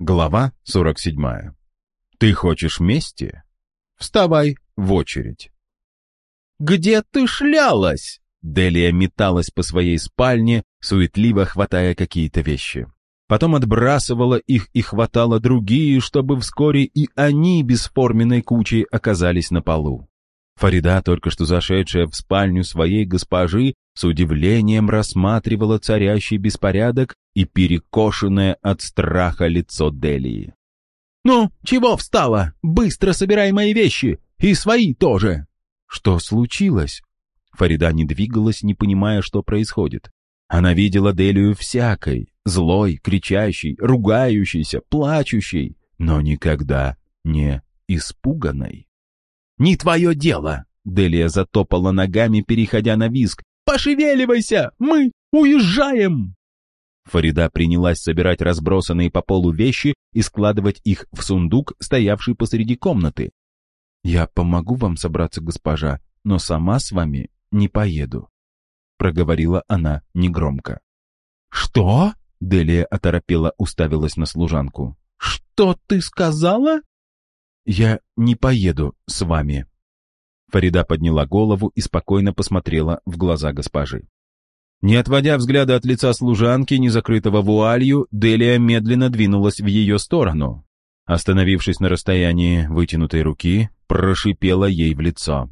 Глава 47. Ты хочешь мести? Вставай в очередь. «Где ты шлялась?» Делия металась по своей спальне, суетливо хватая какие-то вещи. Потом отбрасывала их и хватала другие, чтобы вскоре и они бесформенной кучей оказались на полу. Фарида, только что зашедшая в спальню своей госпожи, с удивлением рассматривала царящий беспорядок и перекошенное от страха лицо Делии. «Ну, чего встала? Быстро собирай мои вещи! И свои тоже!» «Что случилось?» Фарида не двигалась, не понимая, что происходит. Она видела Делию всякой, злой, кричащей, ругающейся, плачущей, но никогда не испуганной. «Не твое дело!» Делия затопала ногами, переходя на визг. «Пошевеливайся! Мы уезжаем!» Фарида принялась собирать разбросанные по полу вещи и складывать их в сундук, стоявший посреди комнаты. «Я помогу вам собраться, госпожа, но сама с вами не поеду», — проговорила она негромко. «Что?» — Делия оторопела уставилась на служанку. «Что ты сказала?» «Я не поеду с вами». Фарида подняла голову и спокойно посмотрела в глаза госпожи. Не отводя взгляда от лица служанки, не закрытого вуалью, Делия медленно двинулась в ее сторону. Остановившись на расстоянии вытянутой руки, прошипела ей в лицо.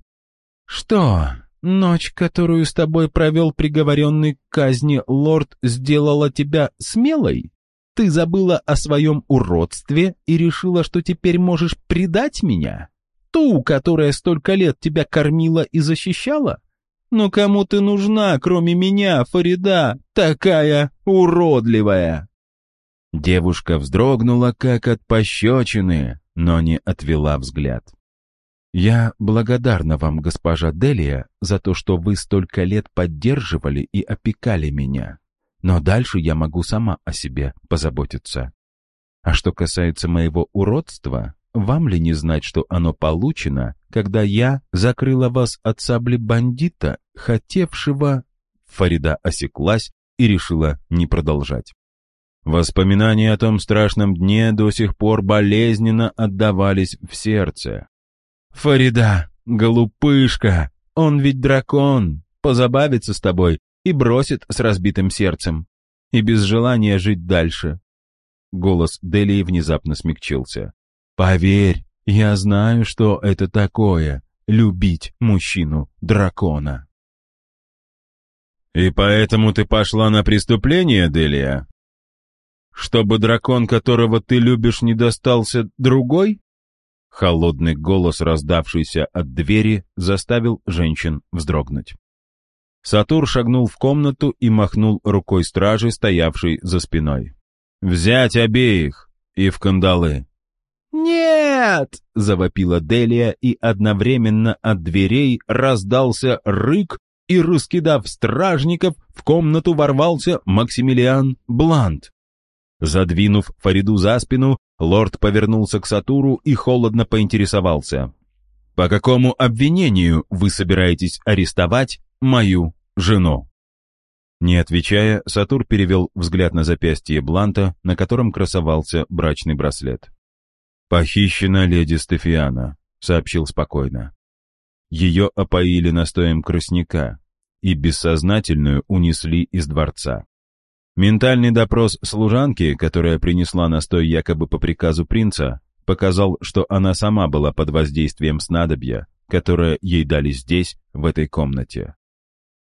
«Что, ночь, которую с тобой провел приговоренный к казни лорд, сделала тебя смелой?» Ты забыла о своем уродстве и решила, что теперь можешь предать меня? Ту, которая столько лет тебя кормила и защищала? Но кому ты нужна, кроме меня, Фарида, такая уродливая?» Девушка вздрогнула, как от пощечины, но не отвела взгляд. «Я благодарна вам, госпожа Делия, за то, что вы столько лет поддерживали и опекали меня но дальше я могу сама о себе позаботиться. А что касается моего уродства, вам ли не знать, что оно получено, когда я закрыла вас от сабли бандита, хотевшего...» Фарида осеклась и решила не продолжать. Воспоминания о том страшном дне до сих пор болезненно отдавались в сердце. «Фарида, голупышка, он ведь дракон, позабавится с тобой и бросит с разбитым сердцем. И без желания жить дальше. Голос Делии внезапно смягчился. «Поверь, я знаю, что это такое — любить мужчину-дракона». «И поэтому ты пошла на преступление, Делия? Чтобы дракон, которого ты любишь, не достался другой?» Холодный голос, раздавшийся от двери, заставил женщин вздрогнуть. Сатур шагнул в комнату и махнул рукой стражи, стоявшей за спиной. «Взять обеих!» и в кандалы. «Нет!» — завопила Делия, и одновременно от дверей раздался рык, и, раскидав стражников, в комнату ворвался Максимилиан Блант. Задвинув Фариду за спину, лорд повернулся к Сатуру и холодно поинтересовался. «По какому обвинению вы собираетесь арестовать мою жену. Не отвечая, Сатур перевел взгляд на запястье Бланта, на котором красовался брачный браслет. «Похищена леди Стефиана», — сообщил спокойно. Ее опоили настоем красняка и бессознательную унесли из дворца. Ментальный допрос служанки, которая принесла настой якобы по приказу принца, показал, что она сама была под воздействием снадобья, которое ей дали здесь, в этой комнате.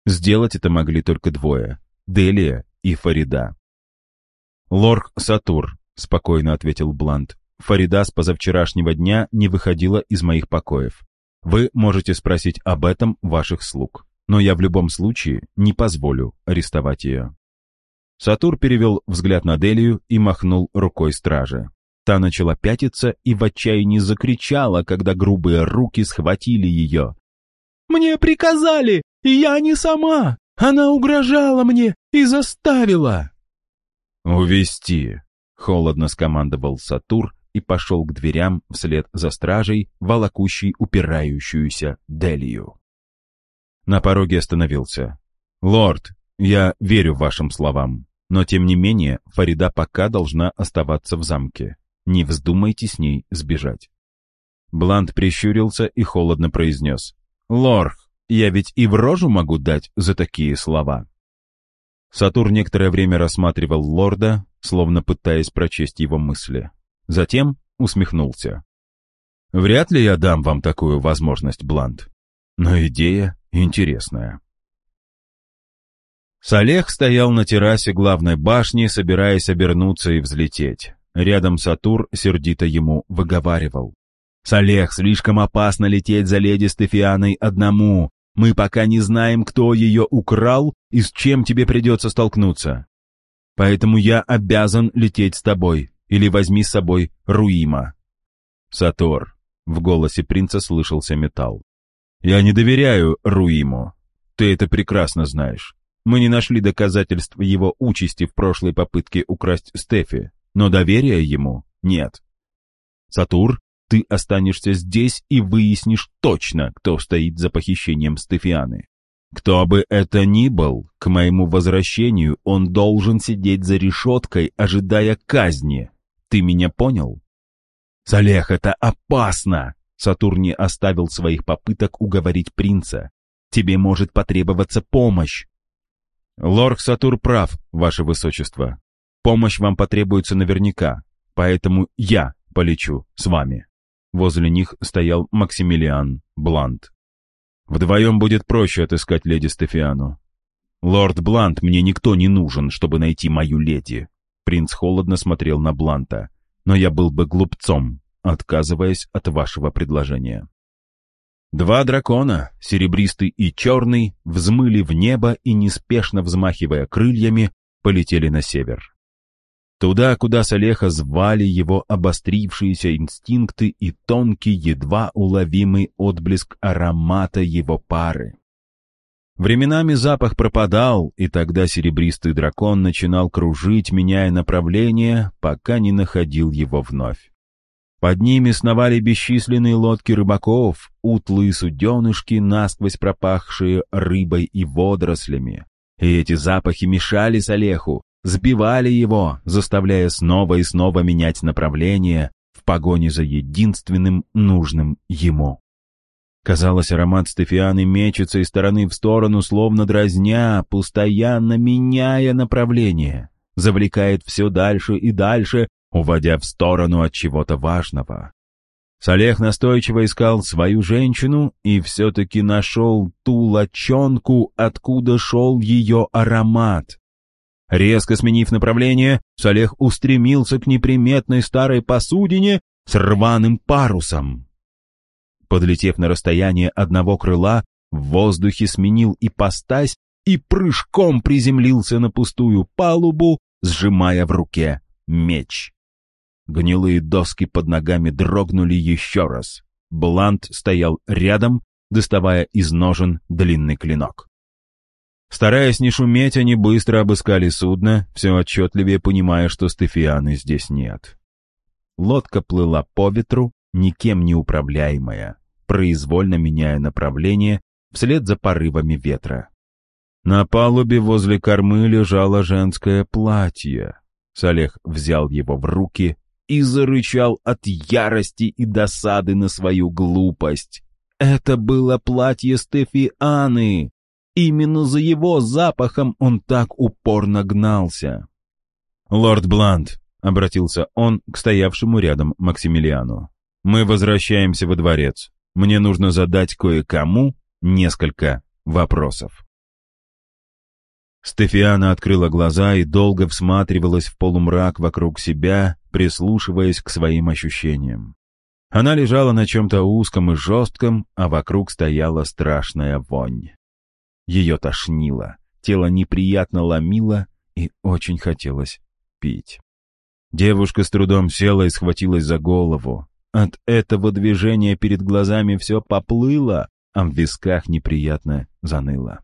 Сделать это могли только двое — Делия и Фарида. «Лорк Сатур», — спокойно ответил Блант. «Фарида с позавчерашнего дня не выходила из моих покоев. Вы можете спросить об этом ваших слуг, но я в любом случае не позволю арестовать ее». Сатур перевел взгляд на Делию и махнул рукой стражи. Та начала пятиться и в отчаянии закричала, когда грубые руки схватили ее. «Мне приказали! И я не сама! Она угрожала мне и заставила!» «Увести!» — холодно скомандовал Сатур и пошел к дверям вслед за стражей, волокущей упирающуюся Делию. На пороге остановился. «Лорд, я верю вашим словам. Но тем не менее, Фарида пока должна оставаться в замке. Не вздумайте с ней сбежать. Блант прищурился и холодно произнес. «Лорх, я ведь и в рожу могу дать за такие слова». Сатур некоторое время рассматривал лорда, словно пытаясь прочесть его мысли. Затем усмехнулся. «Вряд ли я дам вам такую возможность, Блант. Но идея интересная». Салех стоял на террасе главной башни, собираясь обернуться и взлететь. Рядом Сатур сердито ему выговаривал. «Салех, слишком опасно лететь за леди Стефианой одному. Мы пока не знаем, кто ее украл и с чем тебе придется столкнуться. Поэтому я обязан лететь с тобой, или возьми с собой Руима». «Сатор», — в голосе принца слышался металл. «Я не доверяю Руиму. Ты это прекрасно знаешь. Мы не нашли доказательств его участи в прошлой попытке украсть Стефи, но доверия ему нет. Сатур, ты останешься здесь и выяснишь точно, кто стоит за похищением Стефианы. Кто бы это ни был, к моему возвращению он должен сидеть за решеткой, ожидая казни. Ты меня понял? Салех, это опасно! Сатур не оставил своих попыток уговорить принца. Тебе может потребоваться помощь. Лорд Сатур прав, ваше высочество. Помощь вам потребуется наверняка, поэтому я полечу с вами. Возле них стоял Максимилиан Блант. Вдвоем будет проще отыскать леди Стефиану. Лорд Блант, мне никто не нужен, чтобы найти мою леди. Принц холодно смотрел на Бланта. Но я был бы глупцом, отказываясь от вашего предложения. Два дракона, серебристый и черный, взмыли в небо и, неспешно взмахивая крыльями, полетели на север. Туда, куда Салеха звали его обострившиеся инстинкты и тонкий, едва уловимый отблеск аромата его пары. Временами запах пропадал, и тогда серебристый дракон начинал кружить, меняя направление, пока не находил его вновь. Под ними сновали бесчисленные лодки рыбаков, утлые суденышки, насквозь пропахшие рыбой и водорослями. И эти запахи мешали Салеху, сбивали его, заставляя снова и снова менять направление в погоне за единственным нужным ему. Казалось, аромат Стефианы мечется из стороны в сторону, словно дразня, постоянно меняя направление, завлекает все дальше и дальше, уводя в сторону от чего-то важного. Салех настойчиво искал свою женщину и все-таки нашел ту лочонку, откуда шел ее аромат. Резко сменив направление, Салех устремился к неприметной старой посудине с рваным парусом. Подлетев на расстояние одного крыла, в воздухе сменил ипостась и прыжком приземлился на пустую палубу, сжимая в руке меч. Гнилые доски под ногами дрогнули еще раз. Блант стоял рядом, доставая из ножен длинный клинок. Стараясь не шуметь, они быстро обыскали судно, все отчетливее понимая, что Стефианы здесь нет. Лодка плыла по ветру, никем не управляемая, произвольно меняя направление вслед за порывами ветра. На палубе возле кормы лежало женское платье. Салех взял его в руки и зарычал от ярости и досады на свою глупость. Это было платье Стефианы. Именно за его запахом он так упорно гнался. «Лорд Блант», — обратился он к стоявшему рядом Максимилиану, — «мы возвращаемся во дворец. Мне нужно задать кое-кому несколько вопросов». Стефиана открыла глаза и долго всматривалась в полумрак вокруг себя, прислушиваясь к своим ощущениям. Она лежала на чем-то узком и жестком, а вокруг стояла страшная вонь. Ее тошнило, тело неприятно ломило и очень хотелось пить. Девушка с трудом села и схватилась за голову. От этого движения перед глазами все поплыло, а в висках неприятно заныло.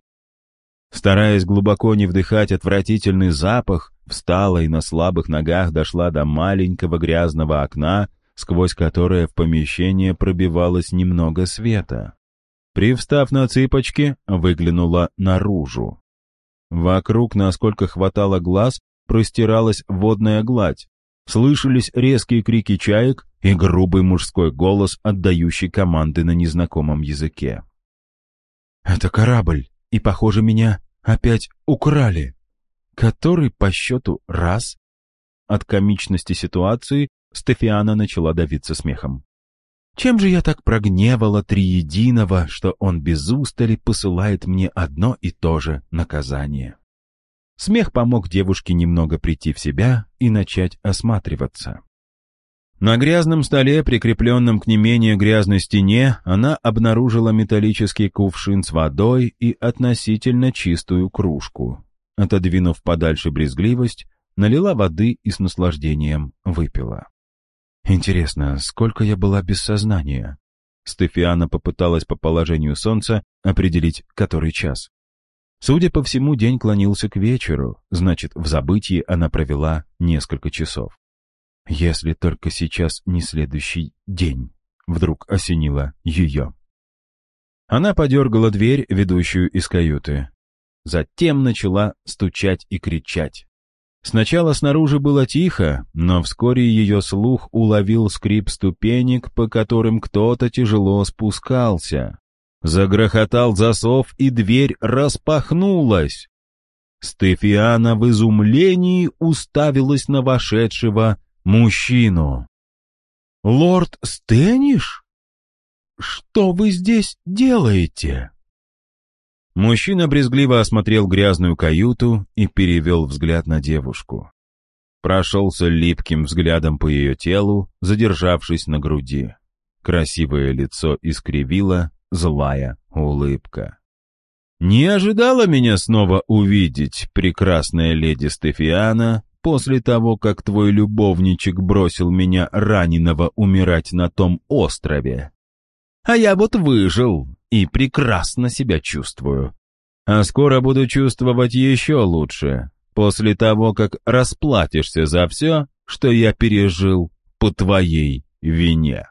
Стараясь глубоко не вдыхать отвратительный запах, встала и на слабых ногах дошла до маленького грязного окна, сквозь которое в помещение пробивалось немного света. Привстав на цыпочки, выглянула наружу. Вокруг, насколько хватало глаз, простиралась водная гладь. Слышались резкие крики чаек и грубый мужской голос, отдающий команды на незнакомом языке. «Это корабль, и, похоже, меня опять украли. Который по счету раз?» От комичности ситуации Стефиана начала давиться смехом. «Чем же я так прогневала Триединого, что он без устали посылает мне одно и то же наказание?» Смех помог девушке немного прийти в себя и начать осматриваться. На грязном столе, прикрепленном к не менее грязной стене, она обнаружила металлический кувшин с водой и относительно чистую кружку. Отодвинув подальше брезгливость, налила воды и с наслаждением выпила. «Интересно, сколько я была без сознания?» Стефиана попыталась по положению солнца определить, который час. Судя по всему, день клонился к вечеру, значит, в забытии она провела несколько часов. Если только сейчас не следующий день, вдруг осенило ее. Она подергала дверь, ведущую из каюты. Затем начала стучать и кричать. Сначала снаружи было тихо, но вскоре ее слух уловил скрип ступенек, по которым кто-то тяжело спускался. Загрохотал засов, и дверь распахнулась. Стефиана в изумлении уставилась на вошедшего мужчину. «Лорд Стэниш? Что вы здесь делаете?» Мужчина брезгливо осмотрел грязную каюту и перевел взгляд на девушку. Прошелся липким взглядом по ее телу, задержавшись на груди. Красивое лицо искривило злая улыбка. «Не ожидала меня снова увидеть, прекрасная леди Стефиана, после того, как твой любовничек бросил меня раненого умирать на том острове. А я вот выжил и прекрасно себя чувствую. А скоро буду чувствовать еще лучше, после того, как расплатишься за все, что я пережил по твоей вине.